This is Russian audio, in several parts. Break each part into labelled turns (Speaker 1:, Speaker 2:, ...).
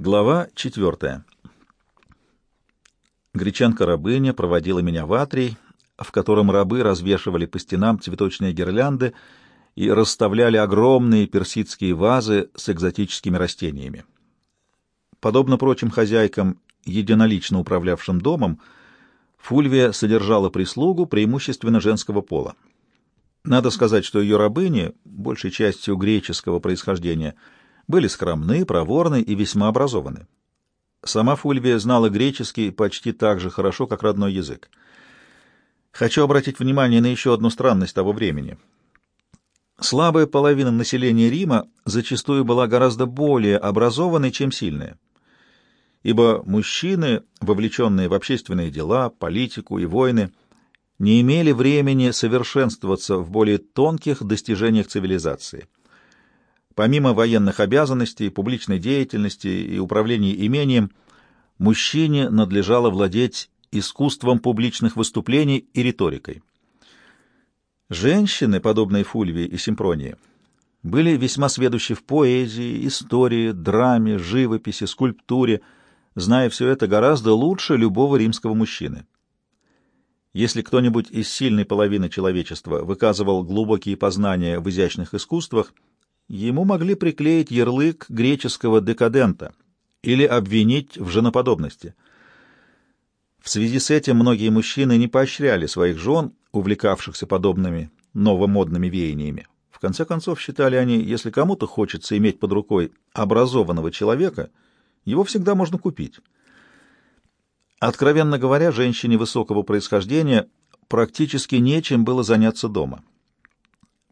Speaker 1: Глава четвертая. Гречанка-рабыня проводила меня в атрий, в котором рабы развешивали по стенам цветочные гирлянды и расставляли огромные персидские вазы с экзотическими растениями. Подобно прочим хозяйкам, единолично управлявшим домом, Фульвия содержала прислугу преимущественно женского пола. Надо сказать, что ее рабыни, большей частью греческого происхождения, — были скромны, проворны и весьма образованы. Сама Фульвия знала греческий почти так же хорошо, как родной язык. Хочу обратить внимание на еще одну странность того времени. Слабая половина населения Рима зачастую была гораздо более образованной, чем сильная. Ибо мужчины, вовлеченные в общественные дела, политику и войны, не имели времени совершенствоваться в более тонких достижениях цивилизации. Помимо военных обязанностей, публичной деятельности и управления имением, мужчине надлежало владеть искусством публичных выступлений и риторикой. Женщины, подобные Фульвии и Симпронии, были весьма сведущи в поэзии, истории, драме, живописи, скульптуре, зная все это гораздо лучше любого римского мужчины. Если кто-нибудь из сильной половины человечества выказывал глубокие познания в изящных искусствах – ему могли приклеить ярлык греческого декадента или обвинить в женоподобности. В связи с этим многие мужчины не поощряли своих жен, увлекавшихся подобными новомодными веяниями. В конце концов, считали они, если кому-то хочется иметь под рукой образованного человека, его всегда можно купить. Откровенно говоря, женщине высокого происхождения практически нечем было заняться дома.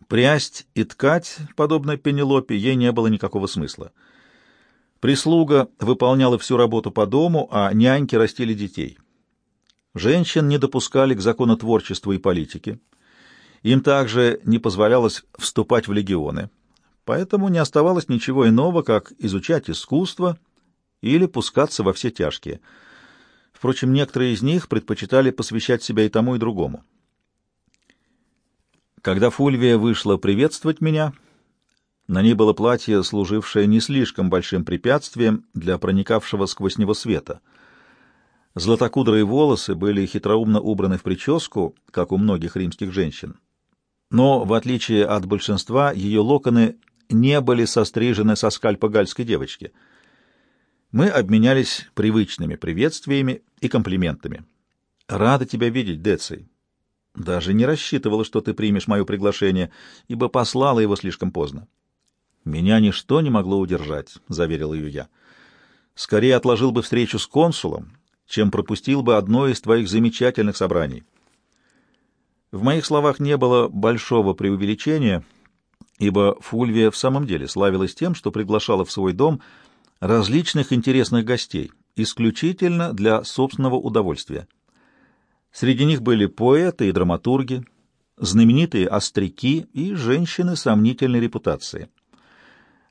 Speaker 1: Прясть и ткать, подобно Пенелопе, ей не было никакого смысла. Прислуга выполняла всю работу по дому, а няньки растили детей. Женщин не допускали к законотворчеству и политике. Им также не позволялось вступать в легионы. Поэтому не оставалось ничего иного, как изучать искусство или пускаться во все тяжкие. Впрочем, некоторые из них предпочитали посвящать себя и тому, и другому. Когда Фульвия вышла приветствовать меня, на ней было платье, служившее не слишком большим препятствием для проникавшего сквозь него света. Златокудрые волосы были хитроумно убраны в прическу, как у многих римских женщин. Но, в отличие от большинства, ее локоны не были сострижены со скальпа гальской девочки. Мы обменялись привычными приветствиями и комплиментами. «Рада тебя видеть, Деций. Даже не рассчитывала, что ты примешь мое приглашение, ибо послала его слишком поздно. Меня ничто не могло удержать, — заверил ее я. Скорее отложил бы встречу с консулом, чем пропустил бы одно из твоих замечательных собраний. В моих словах не было большого преувеличения, ибо Фульвия в самом деле славилась тем, что приглашала в свой дом различных интересных гостей, исключительно для собственного удовольствия. Среди них были поэты и драматурги, знаменитые остряки и женщины сомнительной репутации.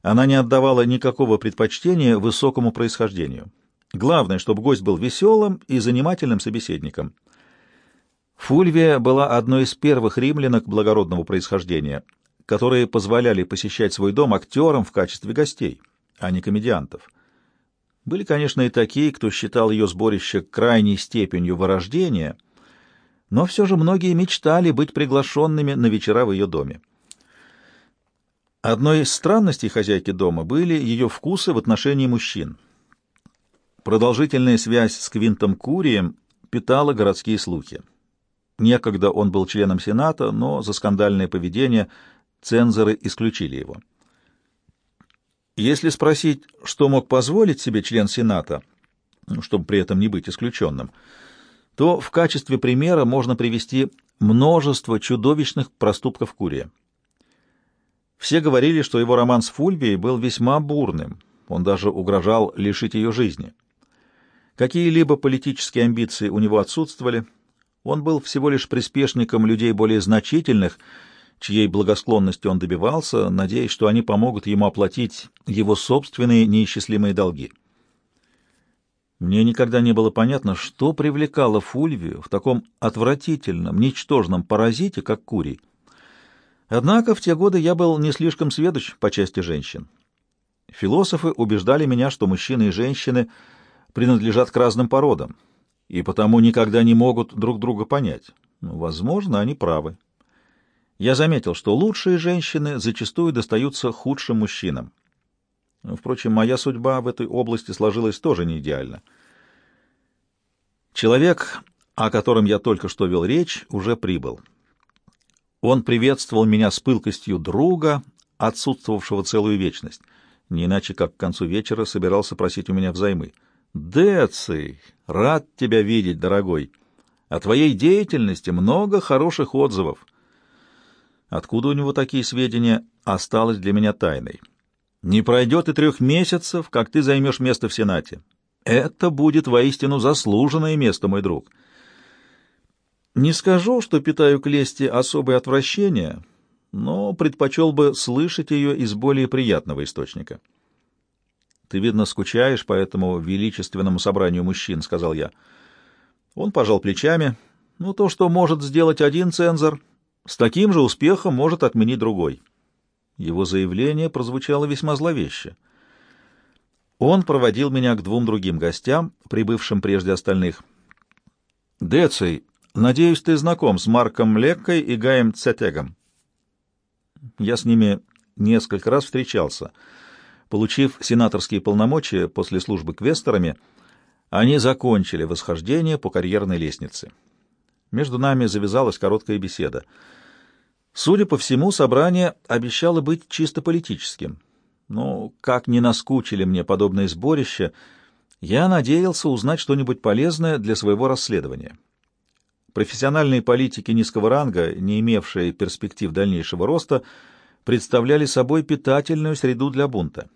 Speaker 1: Она не отдавала никакого предпочтения высокому происхождению. Главное, чтобы гость был веселым и занимательным собеседником. Фульвия была одной из первых римлянок благородного происхождения, которые позволяли посещать свой дом актерам в качестве гостей, а не комедиантов. Были, конечно, и такие, кто считал ее сборище крайней степенью вырождения — но все же многие мечтали быть приглашенными на вечера в ее доме. Одной из странностей хозяйки дома были ее вкусы в отношении мужчин. Продолжительная связь с Квинтом Курием питала городские слухи. Некогда он был членом Сената, но за скандальное поведение цензоры исключили его. Если спросить, что мог позволить себе член Сената, чтобы при этом не быть исключенным, — то в качестве примера можно привести множество чудовищных проступков Курия. Все говорили, что его роман с Фульвией был весьма бурным, он даже угрожал лишить ее жизни. Какие-либо политические амбиции у него отсутствовали, он был всего лишь приспешником людей более значительных, чьей благосклонности он добивался, надеясь, что они помогут ему оплатить его собственные неисчислимые долги. Мне никогда не было понятно, что привлекало Фульвию в таком отвратительном, ничтожном паразите, как курий. Однако в те годы я был не слишком сведущ по части женщин. Философы убеждали меня, что мужчины и женщины принадлежат к разным породам, и потому никогда не могут друг друга понять. Ну, возможно, они правы. Я заметил, что лучшие женщины зачастую достаются худшим мужчинам. Впрочем, моя судьба в этой области сложилась тоже не идеально. Человек, о котором я только что вел речь, уже прибыл. Он приветствовал меня с пылкостью друга, отсутствовавшего целую вечность, не иначе как к концу вечера собирался просить у меня взаймы. «Деций, рад тебя видеть, дорогой. О твоей деятельности много хороших отзывов». Откуда у него такие сведения, осталось для меня тайной. Не пройдет и трех месяцев, как ты займешь место в Сенате. Это будет воистину заслуженное место, мой друг. Не скажу, что питаю к лести особое отвращение, но предпочел бы слышать ее из более приятного источника. «Ты, видно, скучаешь по этому величественному собранию мужчин», — сказал я. Он пожал плечами. «Ну, то, что может сделать один цензор, с таким же успехом может отменить другой». Его заявление прозвучало весьма зловеще. Он проводил меня к двум другим гостям, прибывшим прежде остальных. «Деций, надеюсь, ты знаком с Марком Леккой и Гаем Цетегом?» Я с ними несколько раз встречался. Получив сенаторские полномочия после службы квесторами, они закончили восхождение по карьерной лестнице. Между нами завязалась короткая беседа — Судя по всему, собрание обещало быть чисто политическим. Но, как не наскучили мне подобные сборища, я надеялся узнать что-нибудь полезное для своего расследования. Профессиональные политики низкого ранга, не имевшие перспектив дальнейшего роста, представляли собой питательную среду для бунта.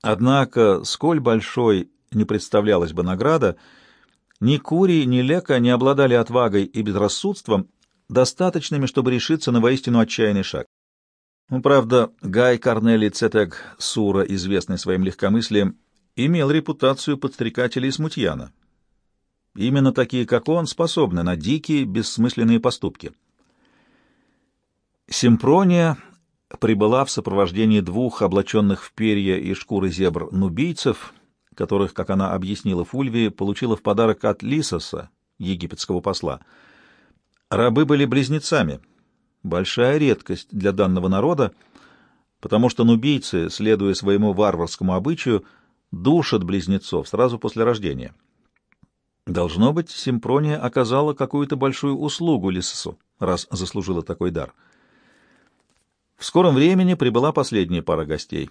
Speaker 1: Однако, сколь большой не представлялась бы награда, ни Кури, ни Лека не обладали отвагой и безрассудством, достаточными, чтобы решиться на воистину отчаянный шаг. Ну, правда, Гай Корнелий Цетек Сура, известный своим легкомыслием, имел репутацию подстрекателя и смутьяна. Именно такие, как он, способны на дикие, бессмысленные поступки. Симпрония прибыла в сопровождении двух облаченных в перья и шкуры зебр нубийцев, которых, как она объяснила Фульвии, получила в подарок от Лисоса, египетского посла — Рабы были близнецами. Большая редкость для данного народа, потому что нубийцы, следуя своему варварскому обычаю, душат близнецов сразу после рождения. Должно быть, Симпрония оказала какую-то большую услугу Лисосу, раз заслужила такой дар. В скором времени прибыла последняя пара гостей.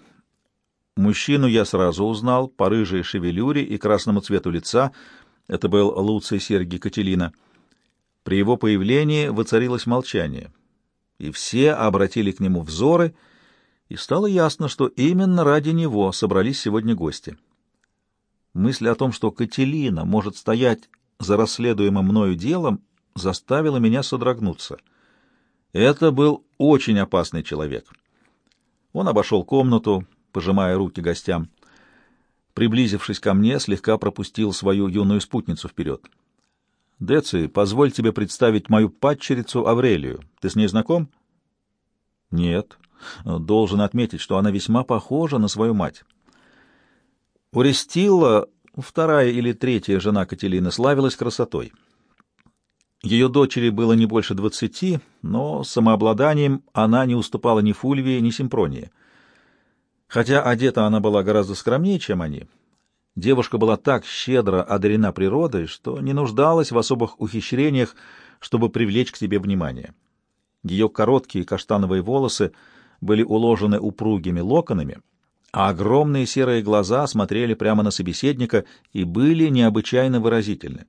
Speaker 1: Мужчину я сразу узнал по рыжей шевелюре и красному цвету лица. Это был Луций Сергий Кателина — при его появлении воцарилось молчание, и все обратили к нему взоры, и стало ясно, что именно ради него собрались сегодня гости. Мысль о том, что Кателина может стоять за расследуемым мною делом, заставила меня содрогнуться. Это был очень опасный человек. Он обошел комнату, пожимая руки гостям. Приблизившись ко мне, слегка пропустил свою юную спутницу вперед. Деци, позволь тебе представить мою падчерицу Аврелию. Ты с ней знаком? Нет. Должен отметить, что она весьма похожа на свою мать. Урестила, вторая или третья жена Кателины, славилась красотой. Ее дочери было не больше двадцати, но самообладанием она не уступала ни Фульвии, ни Симпронии. Хотя одета она была гораздо скромнее, чем они, Девушка была так щедро одарена природой, что не нуждалась в особых ухищрениях, чтобы привлечь к себе внимание. Ее короткие каштановые волосы были уложены упругими локонами, а огромные серые глаза смотрели прямо на собеседника и были необычайно выразительны.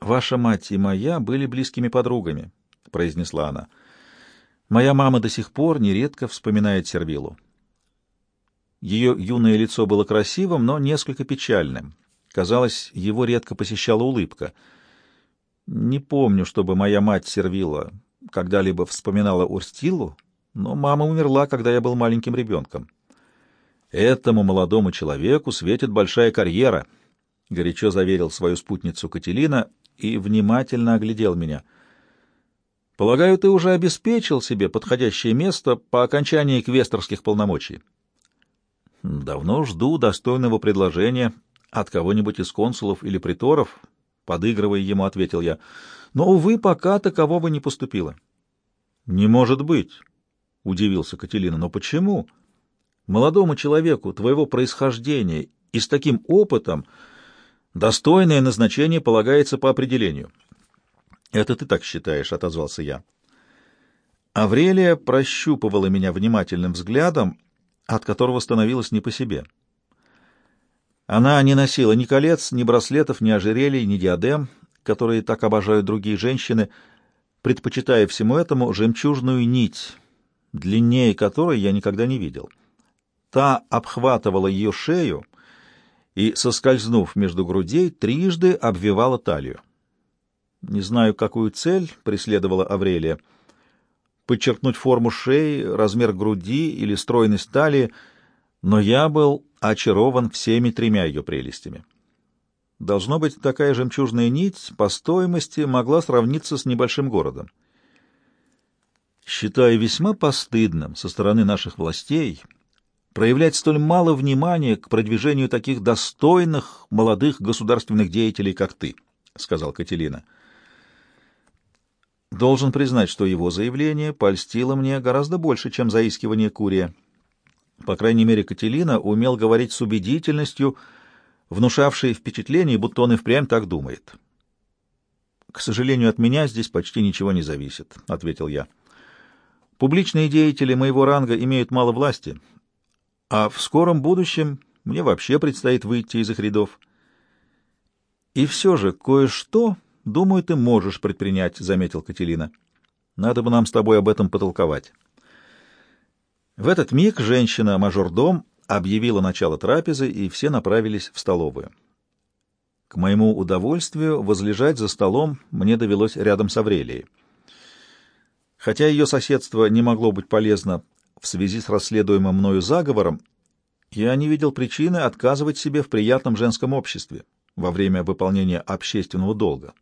Speaker 1: «Ваша мать и моя были близкими подругами», — произнесла она. «Моя мама до сих пор нередко вспоминает Сервилу. Ее юное лицо было красивым, но несколько печальным. Казалось, его редко посещала улыбка. Не помню, чтобы моя мать Сервила когда-либо вспоминала Урстилу, но мама умерла, когда я был маленьким ребенком. Этому молодому человеку светит большая карьера, — горячо заверил свою спутницу Кателина и внимательно оглядел меня. Полагаю, ты уже обеспечил себе подходящее место по окончании квесторских полномочий. Давно жду достойного предложения от кого-нибудь из консулов или приторов, подыгрывая ему, ответил я. Но, увы, пока такового не поступило. Не может быть, удивился Кателина. Но почему? Молодому человеку твоего происхождения и с таким опытом достойное назначение полагается по определению. Это ты так считаешь, отозвался я. Аврелия прощупывала меня внимательным взглядом, от которого становилось не по себе. Она не носила ни колец, ни браслетов, ни ожерелий, ни диадем, которые так обожают другие женщины, предпочитая всему этому жемчужную нить, длиннее которой я никогда не видел. Та обхватывала ее шею и, соскользнув между грудей, трижды обвивала талию. Не знаю, какую цель преследовала Аврелия. Подчеркнуть форму шеи, размер груди или стройность талии — но я был очарован всеми тремя ее прелестями. Должно быть, такая жемчужная нить по стоимости могла сравниться с небольшим городом. Считаю весьма постыдным со стороны наших властей проявлять столь мало внимания к продвижению таких достойных молодых государственных деятелей, как ты, — сказал Кателина. Должен признать, что его заявление польстило мне гораздо больше, чем заискивание Курия. По крайней мере, Кателина умел говорить с убедительностью, внушавшей впечатление, будто он и впрямь так думает. «К сожалению, от меня здесь почти ничего не зависит», — ответил я. «Публичные деятели моего ранга имеют мало власти, а в скором будущем мне вообще предстоит выйти из их рядов». «И все же кое-что, думаю, ты можешь предпринять», — заметил Кателина. «Надо бы нам с тобой об этом потолковать». В этот миг женщина-мажордом объявила начало трапезы, и все направились в столовую. К моему удовольствию возлежать за столом мне довелось рядом с Аврелией. Хотя ее соседство не могло быть полезно в связи с расследуемым мною заговором, я не видел причины отказывать себе в приятном женском обществе во время выполнения общественного долга.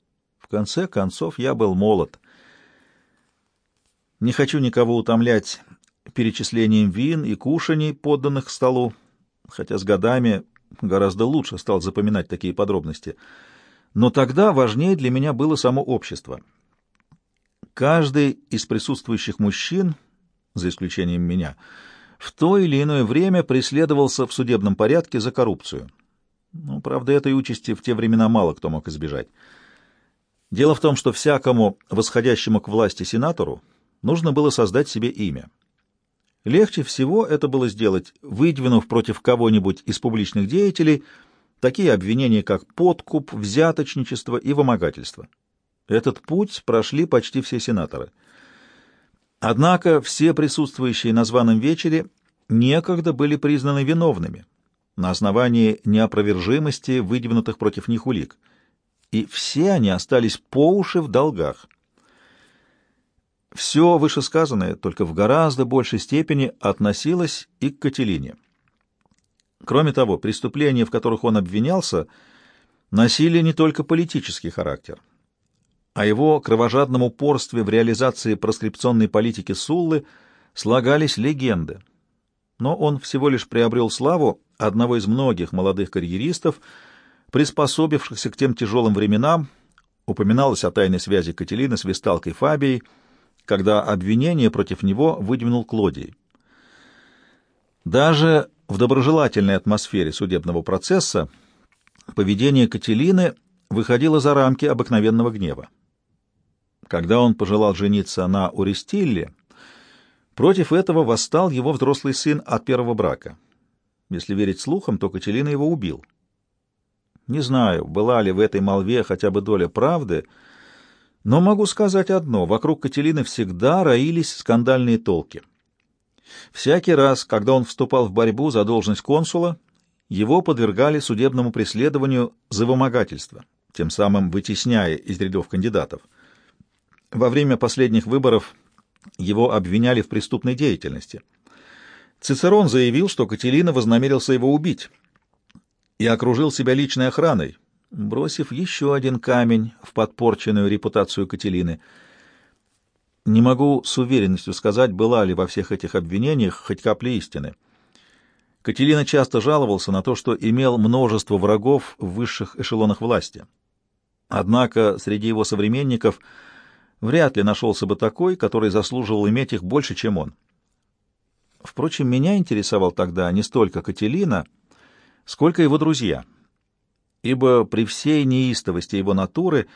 Speaker 1: Конце концов, я был молод. Не хочу никого утомлять перечислением вин и кушаний, подданных к столу, хотя с годами гораздо лучше стал запоминать такие подробности. Но тогда важнее для меня было само общество. Каждый из присутствующих мужчин, за исключением меня, в то или иное время преследовался в судебном порядке за коррупцию. Ну, правда, этой участи в те времена мало кто мог избежать. Дело в том, что всякому восходящему к власти сенатору нужно было создать себе имя — Легче всего это было сделать, выдвинув против кого-нибудь из публичных деятелей такие обвинения, как подкуп, взяточничество и вымогательство. Этот путь прошли почти все сенаторы. Однако все присутствующие на званом вечере некогда были признаны виновными на основании неопровержимости выдвинутых против них улик, и все они остались по уши в долгах. Все вышесказанное только в гораздо большей степени относилось и к Кателине. Кроме того, преступления, в которых он обвинялся, носили не только политический характер. О его кровожадном упорстве в реализации проскрипционной политики Суллы слагались легенды. Но он всего лишь приобрел славу одного из многих молодых карьеристов, приспособившихся к тем тяжелым временам, упоминалось о тайной связи Кателины с Весталкой Фабией, когда обвинение против него выдвинул Клодий. Даже в доброжелательной атмосфере судебного процесса поведение Кателины выходило за рамки обыкновенного гнева. Когда он пожелал жениться на Уристилле, против этого восстал его взрослый сын от первого брака. Если верить слухам, то Кателина его убил. Не знаю, была ли в этой молве хотя бы доля правды — но могу сказать одно: вокруг Кателины всегда роились скандальные толки. Всякий раз, когда он вступал в борьбу за должность консула, его подвергали судебному преследованию за вымогательство, тем самым вытесняя из рядов кандидатов. Во время последних выборов его обвиняли в преступной деятельности. Цицерон заявил, что Кателина вознамерился его убить и окружил себя личной охраной, бросив еще один камень в подпорченную репутацию Кателины. Не могу с уверенностью сказать, была ли во всех этих обвинениях хоть капля истины. Кателина часто жаловался на то, что имел множество врагов в высших эшелонах власти. Однако среди его современников вряд ли нашелся бы такой, который заслуживал иметь их больше, чем он. Впрочем, меня интересовал тогда не столько Кателина, сколько его друзья, ибо при всей неистовости его натуры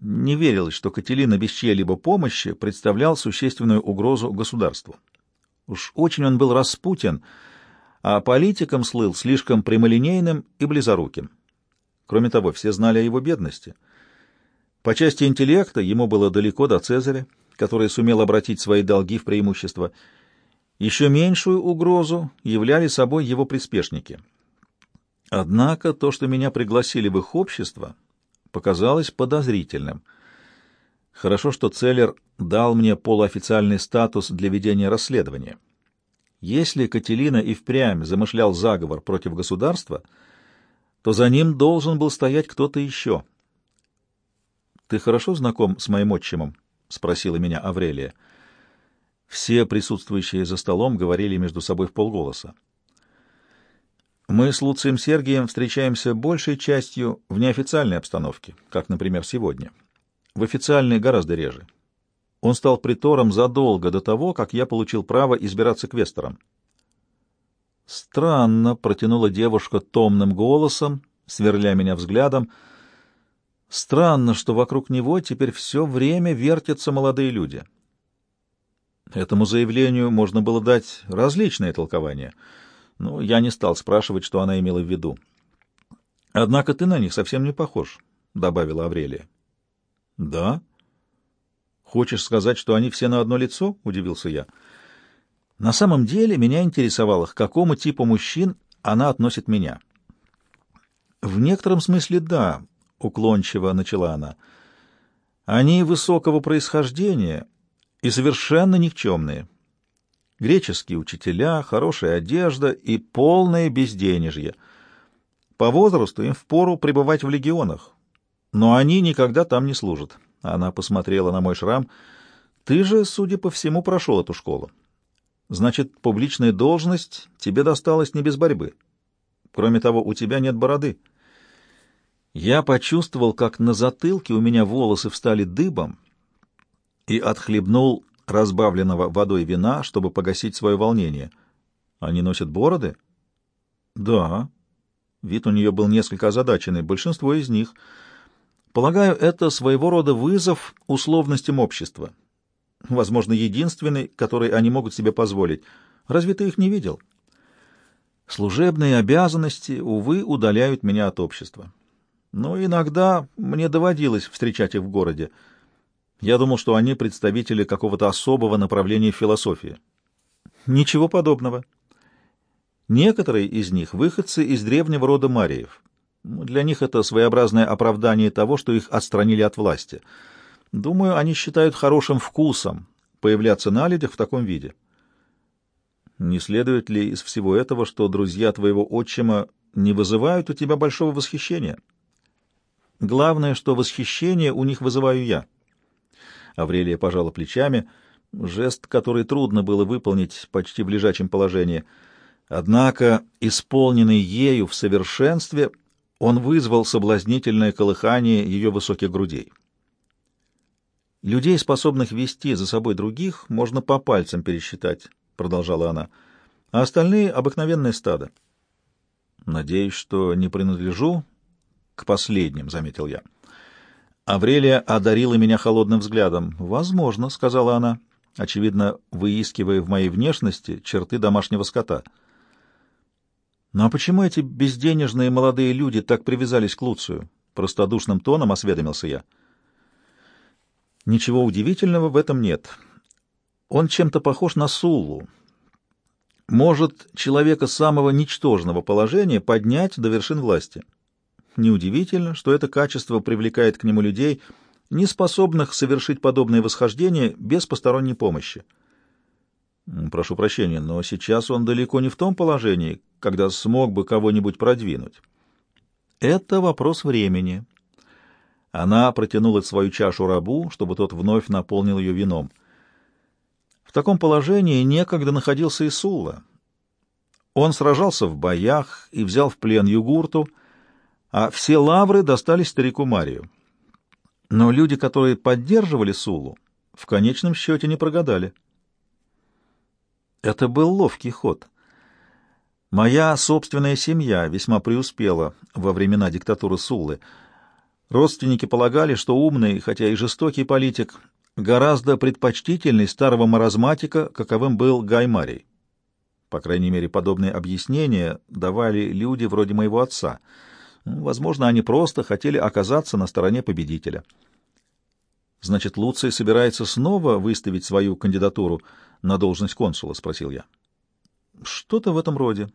Speaker 1: не верилось, что Кателина без чьей-либо помощи представлял существенную угрозу государству. Уж очень он был распутен, а политиком слыл слишком прямолинейным и близоруким. Кроме того, все знали о его бедности. По части интеллекта ему было далеко до Цезаря, который сумел обратить свои долги в преимущество. Еще меньшую угрозу являли собой его приспешники. Однако то, что меня пригласили в их общество, показалось подозрительным. Хорошо, что Целлер дал мне полуофициальный статус для ведения расследования. Если Кателина и впрямь замышлял заговор против государства, то за ним должен был стоять кто-то еще. «Ты хорошо знаком с моим отчимом?» — спросила меня Аврелия. Все присутствующие за столом говорили между собой в полголоса. Мы с Луцием Сергием встречаемся большей частью в неофициальной обстановке, как, например, сегодня. В официальной гораздо реже. Он стал притором задолго до того, как я получил право избираться квестором. Странно, протянула девушка томным голосом, сверля меня взглядом. Странно, что вокруг него теперь все время вертятся молодые люди. Этому заявлению можно было дать различные толкования, но я не стал спрашивать, что она имела в виду. «Однако ты на них совсем не похож», — добавила Аврелия. «Да?» «Хочешь сказать, что они все на одно лицо?» — удивился я. На самом деле меня интересовало, к какому типу мужчин она относит меня. «В некотором смысле да», — уклончиво начала она. «Они высокого происхождения и совершенно никчемные. Греческие учителя, хорошая одежда и полное безденежье. По возрасту им впору пребывать в легионах, но они никогда там не служат». Она посмотрела на мой шрам. Ты же, судя по всему, прошел эту школу. Значит, публичная должность тебе досталась не без борьбы. Кроме того, у тебя нет бороды. Я почувствовал, как на затылке у меня волосы встали дыбом и отхлебнул разбавленного водой вина, чтобы погасить свое волнение. Они носят бороды? Да. Вид у нее был несколько озадаченный. Большинство из них — Полагаю, это своего рода вызов условностям общества. Возможно, единственный, который они могут себе позволить. Разве ты их не видел? Служебные обязанности, увы, удаляют меня от общества. Но иногда мне доводилось встречать их в городе. Я думал, что они представители какого-то особого направления философии. Ничего подобного. Некоторые из них — выходцы из древнего рода Мариев. Для них это своеобразное оправдание того, что их отстранили от власти. Думаю, они считают хорошим вкусом появляться на людях в таком виде. Не следует ли из всего этого, что друзья твоего отчима не вызывают у тебя большого восхищения? Главное, что восхищение у них вызываю я. Аврелия пожала плечами, жест, который трудно было выполнить почти в лежачем положении. Однако, исполненный ею в совершенстве, он вызвал соблазнительное колыхание ее высоких грудей. «Людей, способных вести за собой других, можно по пальцам пересчитать», — продолжала она, — «а остальные — обыкновенное стадо». «Надеюсь, что не принадлежу к последним», — заметил я. Аврелия одарила меня холодным взглядом. «Возможно», — сказала она, очевидно, выискивая в моей внешности черты домашнего скота — «Ну а почему эти безденежные молодые люди так привязались к Луцию?» — простодушным тоном осведомился я. «Ничего удивительного в этом нет. Он чем-то похож на Суллу. Может человека самого ничтожного положения поднять до вершин власти. Неудивительно, что это качество привлекает к нему людей, не способных совершить подобное восхождение без посторонней помощи. Прошу прощения, но сейчас он далеко не в том положении, когда смог бы кого-нибудь продвинуть. Это вопрос времени. Она протянула свою чашу рабу, чтобы тот вновь наполнил ее вином. В таком положении некогда находился и Сулла. Он сражался в боях и взял в плен Югурту, а все лавры достались старику Марию. Но люди, которые поддерживали Сулу, в конечном счете не прогадали. Это был ловкий ход. Моя собственная семья весьма преуспела во времена диктатуры Суллы. Родственники полагали, что умный, хотя и жестокий политик, гораздо предпочтительный старого маразматика, каковым был Гай Марий. По крайней мере, подобные объяснения давали люди вроде моего отца — Возможно, они просто хотели оказаться на стороне победителя. Значит, Луций собирается снова выставить свою кандидатуру на должность консула, спросил я. Что-то в этом роде.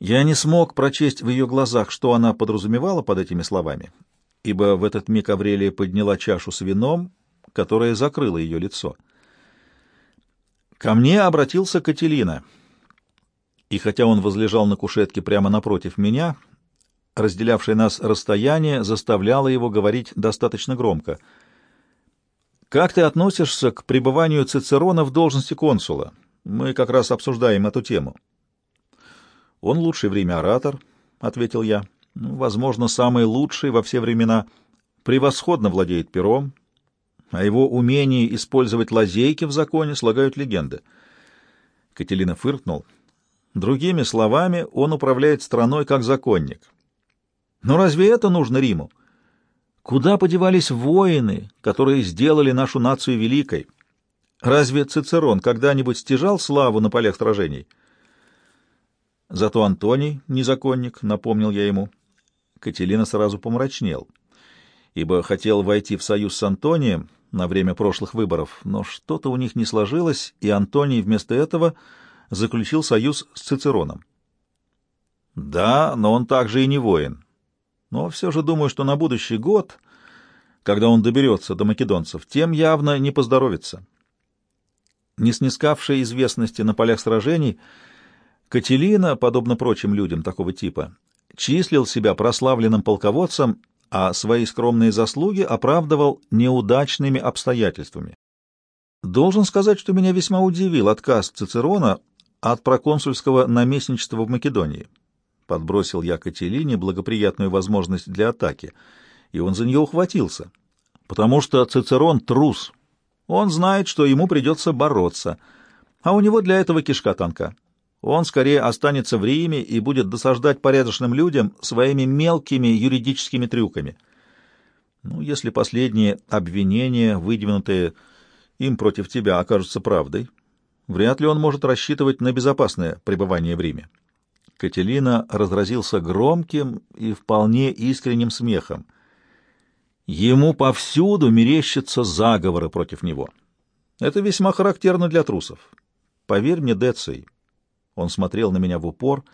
Speaker 1: Я не смог прочесть в ее глазах, что она подразумевала под этими словами, ибо в этот миг Аврелия подняла чашу с вином, которая закрыла ее лицо. Ко мне обратился Кателина, и хотя он возлежал на кушетке прямо напротив меня, разделявшее нас расстояние заставляло его говорить достаточно громко. «Как ты относишься к пребыванию Цицерона в должности консула? Мы как раз обсуждаем эту тему». «Он лучший в Риме оратор», — ответил я. «Ну, «Возможно, самый лучший во все времена. Превосходно владеет пером, а его умении использовать лазейки в законе слагают легенды». Кателина фыркнул. Другими словами, он управляет страной как законник. Но разве это нужно Риму? Куда подевались воины, которые сделали нашу нацию великой? Разве Цицерон когда-нибудь стяжал славу на полях сражений? Зато Антоний, незаконник, напомнил я ему. Кателина сразу помрачнел, ибо хотел войти в союз с Антонием на время прошлых выборов, но что-то у них не сложилось, и Антоний вместо этого заключил союз с Цицероном. Да, но он также и не воин. Но все же думаю, что на будущий год, когда он доберется до македонцев, тем явно не поздоровится. Не снискавшая известности на полях сражений, Кателина, подобно прочим людям такого типа, числил себя прославленным полководцем, а свои скромные заслуги оправдывал неудачными обстоятельствами. Должен сказать, что меня весьма удивил отказ Цицерона от проконсульского наместничества в Македонии. Подбросил я Кателине благоприятную возможность для атаки, и он за нее ухватился. Потому что Цицерон трус. Он знает, что ему придется бороться, а у него для этого кишка танка. Он скорее останется в Риме и будет досаждать порядочным людям своими мелкими юридическими трюками. Ну, если последние обвинения, выдвинутые им против тебя, окажутся правдой, вряд ли он может рассчитывать на безопасное пребывание в Риме. Кателина разразился громким и вполне искренним смехом. Ему повсюду мерещатся заговоры против него. Это весьма характерно для трусов. Поверь мне, Деций. Он смотрел на меня в упор.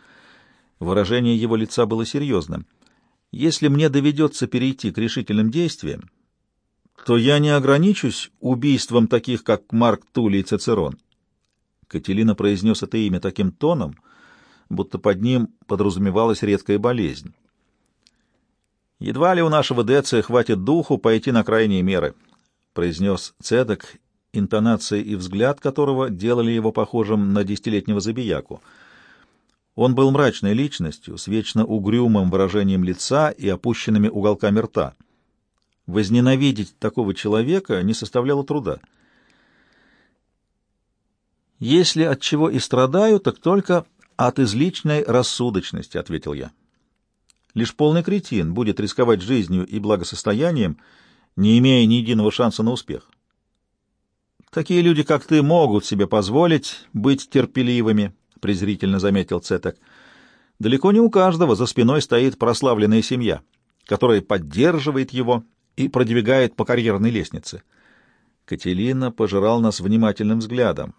Speaker 1: Выражение его лица было серьезным. Если мне доведется перейти к решительным действиям, то я не ограничусь убийством таких, как Марк Тулей и Цицерон. Кателина произнес это имя таким тоном, будто под ним подразумевалась редкая болезнь. «Едва ли у нашего Деция хватит духу пойти на крайние меры», — произнес Цедок, интонация и взгляд которого делали его похожим на десятилетнего забияку. Он был мрачной личностью, с вечно угрюмым выражением лица и опущенными уголками рта. Возненавидеть такого человека не составляло труда. Если от чего и страдаю, так только «От изличной рассудочности», — ответил я. «Лишь полный кретин будет рисковать жизнью и благосостоянием, не имея ни единого шанса на успех. Такие люди, как ты, могут себе позволить быть терпеливыми», — презрительно заметил Цеток. «Далеко не у каждого за спиной стоит прославленная семья, которая поддерживает его и продвигает по карьерной лестнице». Кателина пожирал нас внимательным взглядом.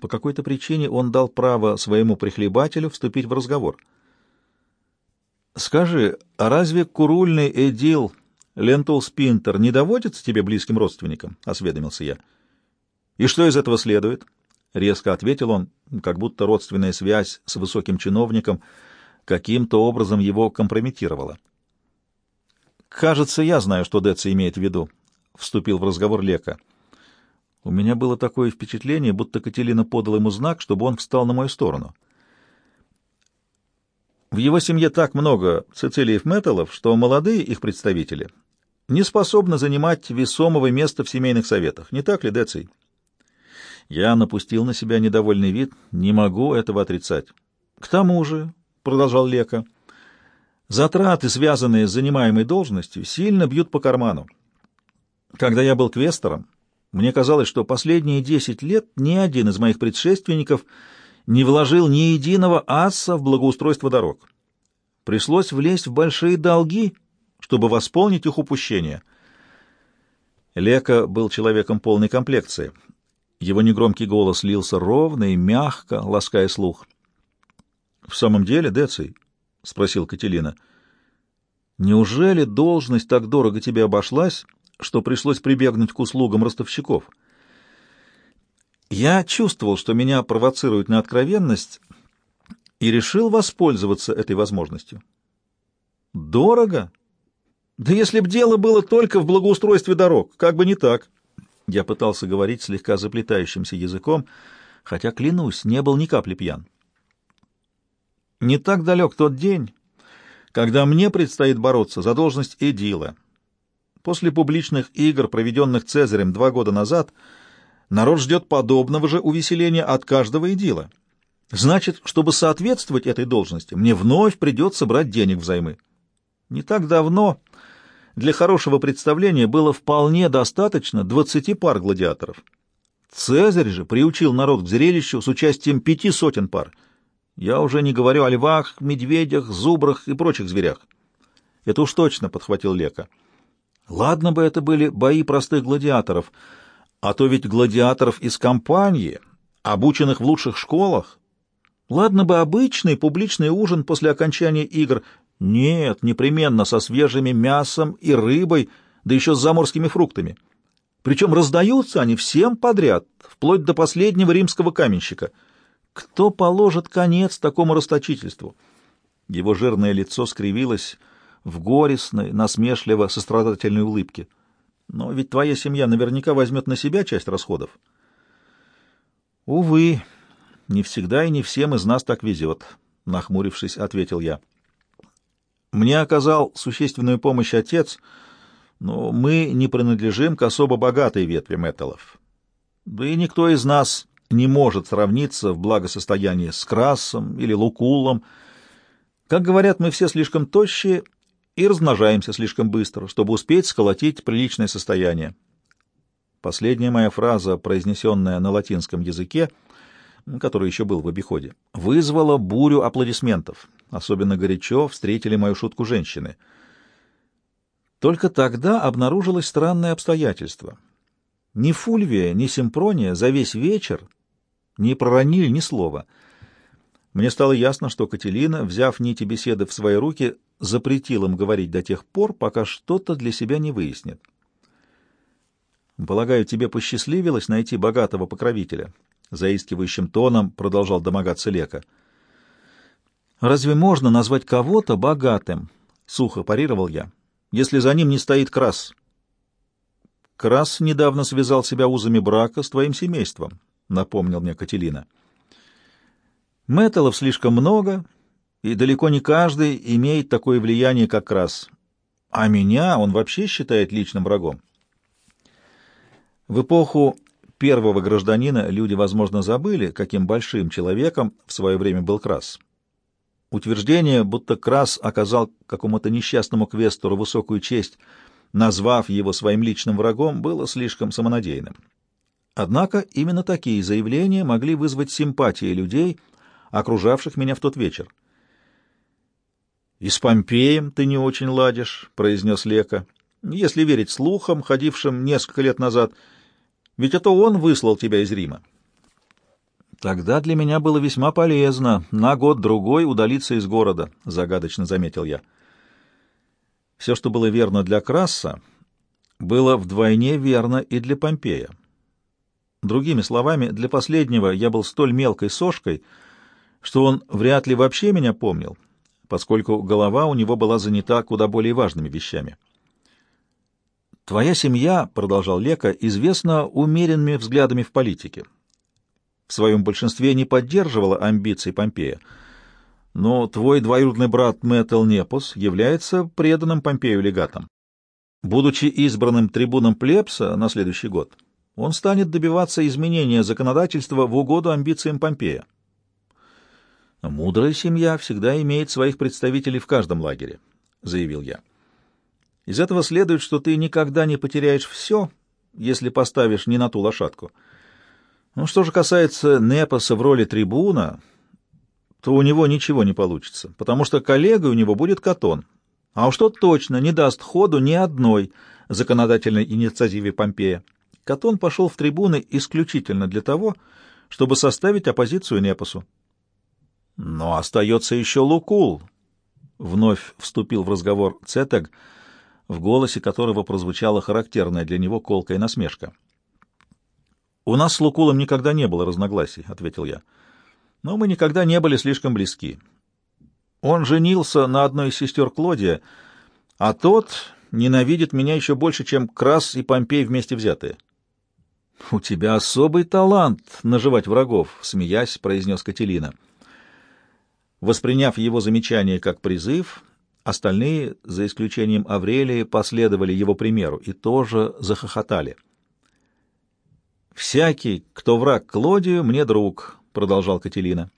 Speaker 1: По какой-то причине он дал право своему прихлебателю вступить в разговор. «Скажи, а разве курульный Эдил Лентул Спинтер не доводится тебе близким родственникам?» — осведомился я. «И что из этого следует?» — резко ответил он, как будто родственная связь с высоким чиновником каким-то образом его компрометировала. «Кажется, я знаю, что Деци имеет в виду», — вступил в разговор Лека. У меня было такое впечатление, будто Кателина подала ему знак, чтобы он встал на мою сторону — В его семье так много цицилиев-металлов, что молодые их представители не способны занимать весомого места в семейных советах. Не так ли, Деций? Я напустил на себя недовольный вид. Не могу этого отрицать. К тому же, — продолжал Лека, — затраты, связанные с занимаемой должностью, сильно бьют по карману. Когда я был квестором, мне казалось, что последние десять лет ни один из моих предшественников не вложил ни единого аса в благоустройство дорог. Пришлось влезть в большие долги, чтобы восполнить их упущения. Лека был человеком полной комплекции. Его негромкий голос лился ровно и мягко, лаская слух. — В самом деле, Деций? — спросил Кателина. — Неужели должность так дорого тебе обошлась, что пришлось прибегнуть к услугам ростовщиков. Я чувствовал, что меня провоцируют на откровенность, и решил воспользоваться этой возможностью. Дорого? Да если б дело было только в благоустройстве дорог, как бы не так. Я пытался говорить слегка заплетающимся языком, хотя, клянусь, не был ни капли пьян. Не так далек тот день, когда мне предстоит бороться за должность Эдила — После публичных игр, проведенных Цезарем два года назад, народ ждет подобного же увеселения от каждого идила. Значит, чтобы соответствовать этой должности, мне вновь придется брать денег взаймы. Не так давно для хорошего представления было вполне достаточно двадцати пар гладиаторов. Цезарь же приучил народ к зрелищу с участием пяти сотен пар. Я уже не говорю о львах, медведях, зубрах и прочих зверях. Это уж точно, — подхватил Лека. — Ладно бы это были бои простых гладиаторов, а то ведь гладиаторов из компании, обученных в лучших школах. Ладно бы обычный публичный ужин после окончания игр. Нет, непременно со свежими мясом и рыбой, да еще с заморскими фруктами. Причем раздаются они всем подряд, вплоть до последнего римского каменщика. Кто положит конец такому расточительству? Его жирное лицо скривилось, — в горестной, насмешливо сострадательной улыбке. Но ведь твоя семья наверняка возьмет на себя часть расходов. Увы, не всегда и не всем из нас так везет, — нахмурившись, ответил я. Мне оказал существенную помощь отец, но мы не принадлежим к особо богатой ветви Мэттелов. Да и никто из нас не может сравниться в благосостоянии с Красом или Лукулом. Как говорят, мы все слишком тощие и размножаемся слишком быстро, чтобы успеть сколотить приличное состояние. Последняя моя фраза, произнесенная на латинском языке, который еще был в обиходе, вызвала бурю аплодисментов. Особенно горячо встретили мою шутку женщины. Только тогда обнаружилось странное обстоятельство. Ни Фульвия, ни Симпрония за весь вечер не проронили ни слова — мне стало ясно, что Кателина, взяв нити беседы в свои руки, запретил им говорить до тех пор, пока что-то для себя не выяснит. «Полагаю, тебе посчастливилось найти богатого покровителя?» Заискивающим тоном продолжал домогаться Лека. «Разве можно назвать кого-то богатым?» — сухо парировал я. «Если за ним не стоит Крас». «Крас недавно связал себя узами брака с твоим семейством», — напомнил мне Кателина. Металлов слишком много, и далеко не каждый имеет такое влияние, как раз. А меня он вообще считает личным врагом. В эпоху первого гражданина люди, возможно, забыли, каким большим человеком в свое время был Крас. Утверждение, будто Крас оказал какому-то несчастному квестору высокую честь, назвав его своим личным врагом, было слишком самонадеянным. Однако именно такие заявления могли вызвать симпатии людей — окружавших меня в тот вечер. «И с Помпеем ты не очень ладишь», — произнес Лека. «Если верить слухам, ходившим несколько лет назад, ведь это он выслал тебя из Рима». «Тогда для меня было весьма полезно на год-другой удалиться из города», — загадочно заметил я. Все, что было верно для Краса, было вдвойне верно и для Помпея. Другими словами, для последнего я был столь мелкой сошкой — что он вряд ли вообще меня помнил, поскольку голова у него была занята куда более важными вещами. «Твоя семья, — продолжал Лека, — известна умеренными взглядами в политике. В своем большинстве не поддерживала амбиций Помпея, Но твой двоюродный брат Мэттл Непос является преданным Помпею легатом. Будучи избранным трибуном Плебса на следующий год, он станет добиваться изменения законодательства в угоду амбициям Помпея. «Мудрая семья всегда имеет своих представителей в каждом лагере», — заявил я. «Из этого следует, что ты никогда не потеряешь все, если поставишь не на ту лошадку. Ну, что же касается Непоса в роли трибуна, то у него ничего не получится, потому что коллегой у него будет Катон, а уж тот точно не даст ходу ни одной законодательной инициативе Помпея. Катон пошел в трибуны исключительно для того, чтобы составить оппозицию Непосу. Но остается еще Лукул. Вновь вступил в разговор Цетег, в голосе которого прозвучала характерная для него колкая насмешка. «У нас с Лукулом никогда не было разногласий», — ответил я. «Но мы никогда не были слишком близки. Он женился на одной из сестер Клодия, а тот ненавидит меня еще больше, чем Крас и Помпей вместе взятые». «У тебя особый талант наживать врагов», — смеясь, произнес Кателина. Восприняв его замечание как призыв, остальные, за исключением Аврелии, последовали его примеру и тоже захохотали. «Всякий, кто враг Клодию, мне друг», — продолжал Кателина.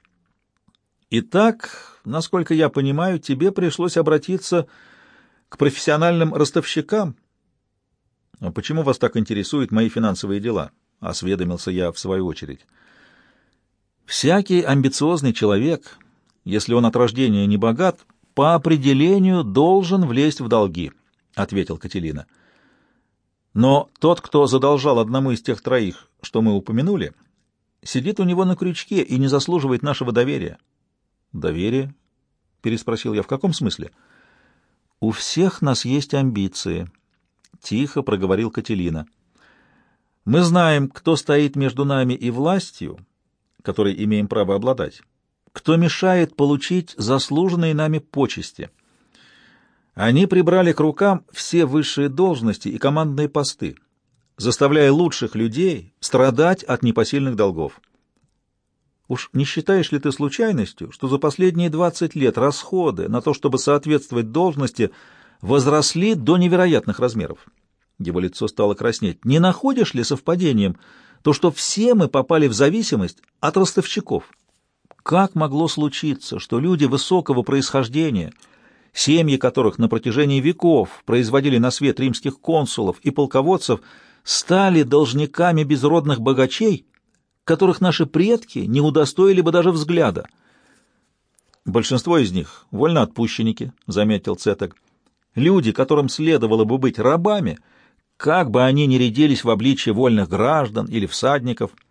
Speaker 1: «Итак, насколько я понимаю, тебе пришлось обратиться к профессиональным ростовщикам». «А почему вас так интересуют мои финансовые дела?» — осведомился я в свою очередь. «Всякий амбициозный человек...» если он от рождения не богат, по определению должен влезть в долги, — ответил Кателина. Но тот, кто задолжал одному из тех троих, что мы упомянули, сидит у него на крючке и не заслуживает нашего доверия. — Доверие? — переспросил я. — В каком смысле? — У всех нас есть амбиции, — тихо проговорил Кателина. — Мы знаем, кто стоит между нами и властью, которой имеем право обладать кто мешает получить заслуженные нами почести. Они прибрали к рукам все высшие должности и командные посты, заставляя лучших людей страдать от непосильных долгов. Уж не считаешь ли ты случайностью, что за последние 20 лет расходы на то, чтобы соответствовать должности, возросли до невероятных размеров? Его лицо стало краснеть. Не находишь ли совпадением то, что все мы попали в зависимость от ростовщиков? Как могло случиться, что люди высокого происхождения, семьи которых на протяжении веков производили на свет римских консулов и полководцев, стали должниками безродных богачей, которых наши предки не удостоили бы даже взгляда? Большинство из них — вольноотпущенники, — заметил Цеток. Люди, которым следовало бы быть рабами, как бы они ни рядились в обличье вольных граждан или всадников —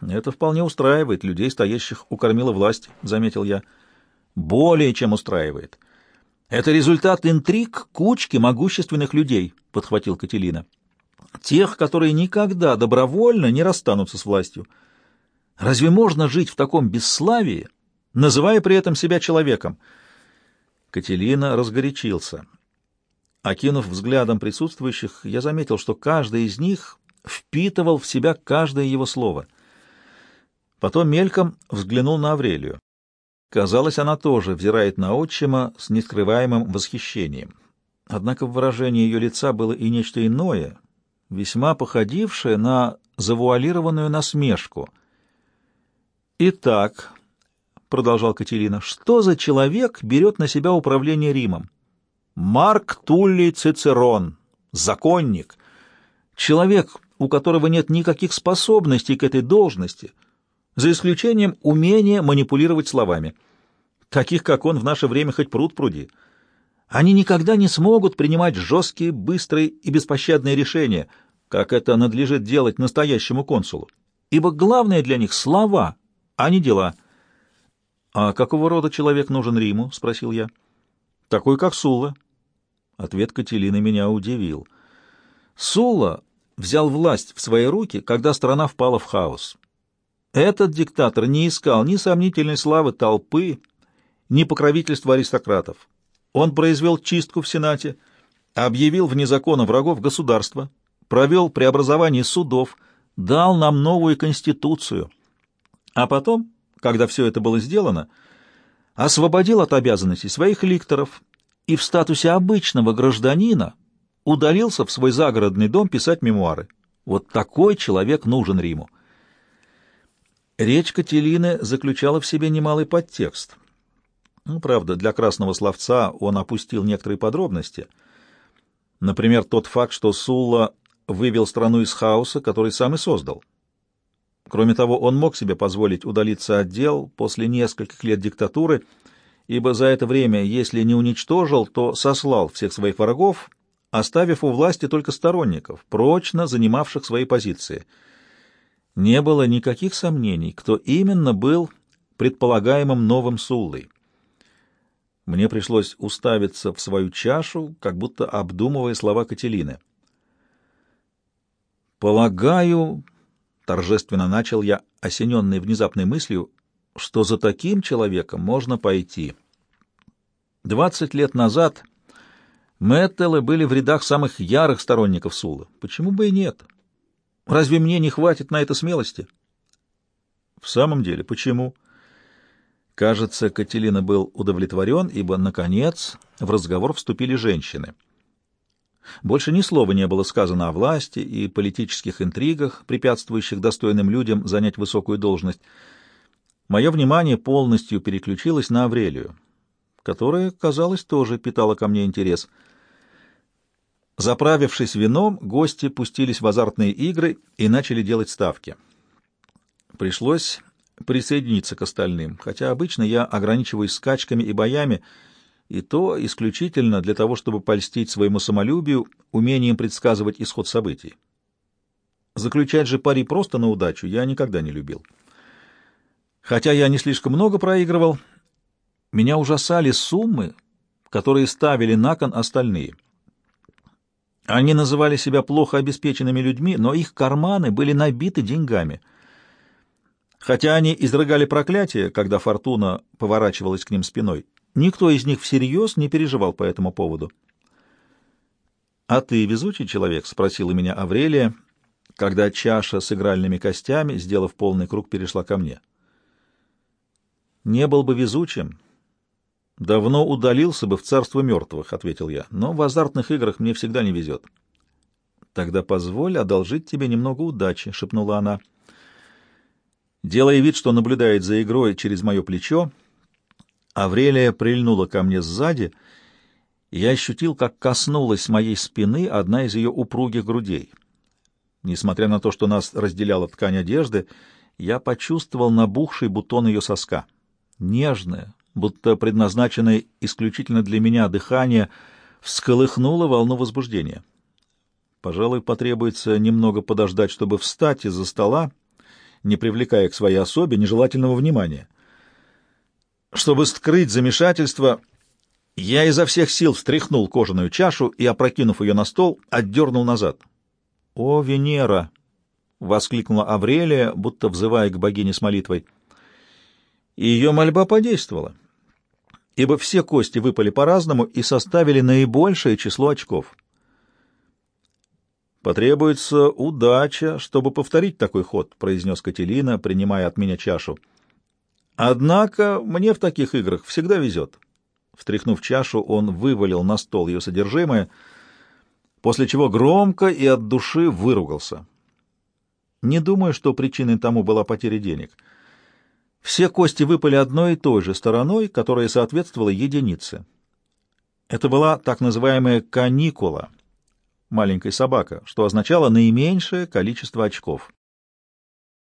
Speaker 1: это вполне устраивает людей, стоящих у кормила власти, заметил я. Более чем устраивает. Это результат интриг кучки могущественных людей, подхватил Кателина. Тех, которые никогда добровольно не расстанутся с властью. Разве можно жить в таком бесславии, называя при этом себя человеком? Кателина разгорячился. Окинув взглядом присутствующих, я заметил, что каждый из них впитывал в себя каждое его слово — Потом мельком взглянул на Аврелию. Казалось, она тоже взирает на отчима с нескрываемым восхищением. Однако в выражении ее лица было и нечто иное, весьма походившее на завуалированную насмешку. «Итак», — продолжал Катерина, — «что за человек берет на себя управление Римом? Марк Туллий Цицерон, законник, человек, у которого нет никаких способностей к этой должности» за исключением умения манипулировать словами. Таких, как он, в наше время хоть пруд пруди. Они никогда не смогут принимать жесткие, быстрые и беспощадные решения, как это надлежит делать настоящему консулу. Ибо главное для них — слова, а не дела. «А какого рода человек нужен Риму?» — спросил я. «Такой, как Сула». Ответ Кателины меня удивил. Сула взял власть в свои руки, когда страна впала в хаос. Этот диктатор не искал ни сомнительной славы толпы, ни покровительства аристократов. Он произвел чистку в Сенате, объявил вне закона врагов государства, провел преобразование судов, дал нам новую конституцию. А потом, когда все это было сделано, освободил от обязанностей своих ликторов и в статусе обычного гражданина удалился в свой загородный дом писать мемуары. Вот такой человек нужен Риму. Речь Кателины заключала в себе немалый подтекст. Ну, правда, для красного словца он опустил некоторые подробности. Например, тот факт, что Сулла вывел страну из хаоса, который сам и создал. Кроме того, он мог себе позволить удалиться от дел после нескольких лет диктатуры, ибо за это время, если не уничтожил, то сослал всех своих врагов, оставив у власти только сторонников, прочно занимавших свои позиции. Не было никаких сомнений, кто именно был предполагаемым новым Суллой. Мне пришлось уставиться в свою чашу, как будто обдумывая слова Кателины. «Полагаю, Торжественно начал я, осененный внезапной мыслью, что за таким человеком можно пойти. Двадцать лет назад Мэттеллы были в рядах самых ярых сторонников Сула. Почему бы и нет? Разве мне не хватит на это смелости? В самом деле, почему? Кажется, Кателина был удовлетворен, ибо, наконец, в разговор вступили женщины — больше ни слова не было сказано о власти и политических интригах, препятствующих достойным людям занять высокую должность. Мое внимание полностью переключилось на Аврелию, которая, казалось, тоже питала ко мне интерес. Заправившись вином, гости пустились в азартные игры и начали делать ставки. Пришлось присоединиться к остальным, хотя обычно я ограничиваюсь скачками и боями — и то исключительно для того, чтобы польстить своему самолюбию умением предсказывать исход событий. Заключать же пари просто на удачу я никогда не любил. Хотя я не слишком много проигрывал, меня ужасали суммы, которые ставили на кон остальные. Они называли себя плохо обеспеченными людьми, но их карманы были набиты деньгами. Хотя они изрыгали проклятие, когда фортуна поворачивалась к ним спиной, Никто из них всерьез не переживал по этому поводу. «А ты везучий человек?» — спросила меня Аврелия, когда чаша с игральными костями, сделав полный круг, перешла ко мне. «Не был бы везучим. Давно удалился бы в царство мертвых», — ответил я, — «но в азартных играх мне всегда не везет». «Тогда позволь одолжить тебе немного удачи», — шепнула она. Делая вид, что наблюдает за игрой через мое плечо, — Аврелия прильнула ко мне сзади, и я ощутил, как коснулась моей спины одна из ее упругих грудей. Несмотря на то, что нас разделяла ткань одежды, я почувствовал набухший бутон ее соска. Нежное, будто предназначенное исключительно для меня дыхание, всколыхнуло волну возбуждения. Пожалуй, потребуется немного подождать, чтобы встать из-за стола, не привлекая к своей особе нежелательного внимания. Чтобы скрыть замешательство, я изо всех сил встряхнул кожаную чашу и, опрокинув ее на стол, отдернул назад. «О, Венера!» — воскликнула Аврелия, будто взывая к богине с молитвой. И ее мольба подействовала, ибо все кости выпали по-разному и составили наибольшее число очков. «Потребуется удача, чтобы повторить такой ход», — произнес Кателина, принимая от меня чашу. Однако мне в таких играх всегда везет. Встряхнув чашу, он вывалил на стол ее содержимое, после чего громко и от души выругался. Не думаю, что причиной тому была потеря денег. Все кости выпали одной и той же стороной, которая соответствовала единице. Это была так называемая каникула, маленькая собака, что означало наименьшее количество очков.